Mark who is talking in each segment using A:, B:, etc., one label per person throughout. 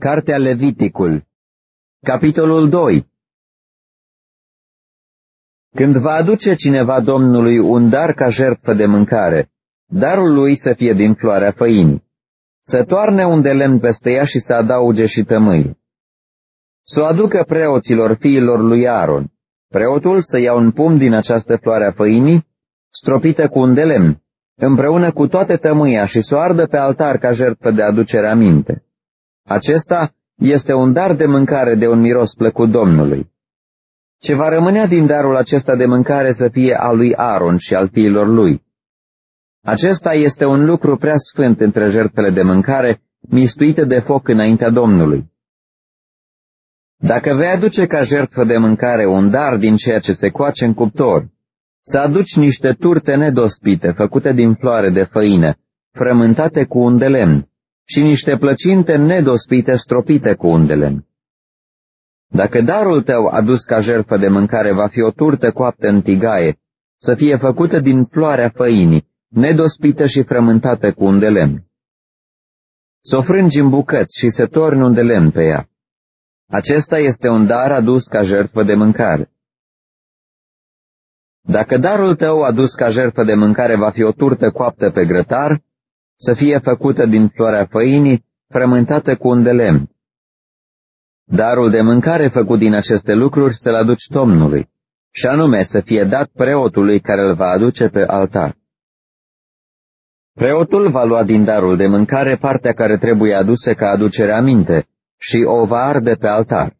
A: Cartea Leviticul Capitolul 2 Când va aduce cineva Domnului un dar ca jertfă de mâncare, darul lui să fie din floarea făinii, să toarne un de lemn peste ea și să adauge și tămâi. Să o aducă preoților fiilor lui Aaron, preotul să ia un pum din această floare a făinii, stropită cu un de lemn, împreună cu toate tămâia și să o ardă pe altar ca jertfă de aducere aminte. Acesta este un dar de mâncare de un miros plăcut Domnului. Ce va rămânea din darul acesta de mâncare să fie al lui Aaron și al fiilor lui. Acesta este un lucru prea sfânt între jertfele de mâncare, mistuite de foc înaintea Domnului. Dacă vei aduce ca jertfă de mâncare un dar din ceea ce se coace în cuptor, să aduci niște turte nedospite, făcute din floare de făină, frământate cu un de lemn, și niște plăcinte nedospite stropite cu undele. Dacă darul tău adus ca jertfă de mâncare va fi o turtă coaptă în tigaie, să fie făcută din floarea făinii, nedospită și frământată cu un de lemn. Să o frângi în bucăți și să torni un de lemn pe ea. Acesta este un dar adus ca jertfă de mâncare. Dacă darul tău adus ca jertfă de mâncare va fi o turtă coaptă pe grătar, să fie făcută din floarea făinii, frământată cu un de lemn. Darul de mâncare făcut din aceste lucruri să-l aduci Domnului, și anume să fie dat preotului care îl va aduce pe altar. Preotul va lua din darul de mâncare partea care trebuie adusă ca aducere aminte și o va arde pe altar.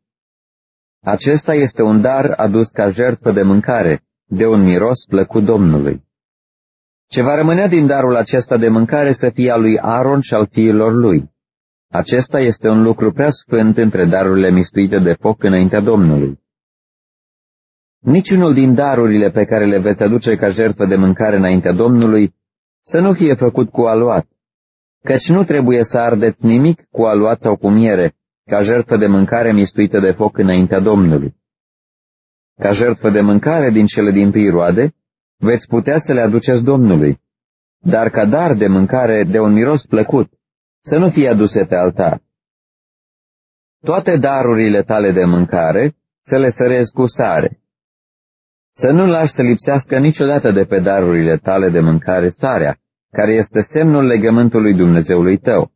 A: Acesta este un dar adus ca jertfă de mâncare, de un miros plăcut Domnului. Ce va rămânea din darul acesta de mâncare să fie al lui Aaron și al fiilor lui. Acesta este un lucru prea sfânt între darurile mistuite de foc înaintea Domnului. Niciunul din darurile pe care le veți aduce ca jertfă de mâncare înaintea Domnului să nu fie făcut cu aluat, căci nu trebuie să ardeți nimic cu aluat sau cu miere, ca jertfă de mâncare mistuită de foc înaintea Domnului. Ca jertfă de mâncare din cele din tâi roade, veți putea să le aduceți Domnului, dar ca dar de mâncare de un miros plăcut, să nu fie aduse pe altar. Toate darurile tale de mâncare să le sărezi cu sare. Să nu lași să lipsească niciodată de pe darurile tale de mâncare sarea, care este semnul legământului Dumnezeului tău.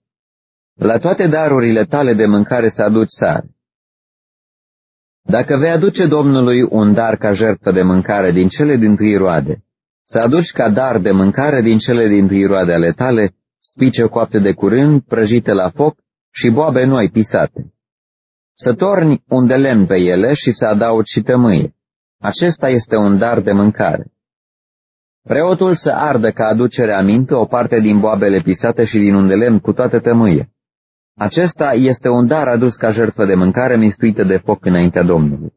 A: La toate darurile tale de mâncare să aduci sare. Dacă vei aduce Domnului un dar ca jertfă de mâncare din cele din tâi roade, să aduci ca dar de mâncare din cele din tâi roade ale tale, spice coapte de curând, prăjite la foc și boabe noi pisate. Să torni un de lemn pe ele și să adaugi și tămâie. Acesta este un dar de mâncare. Preotul să ardă ca aducere aminte o parte din boabele pisate și din un de lemn cu toată tămâie. Acesta este un dar adus ca jertfă de mâncare mistuită de foc înaintea Domnului.